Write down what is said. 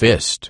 fist.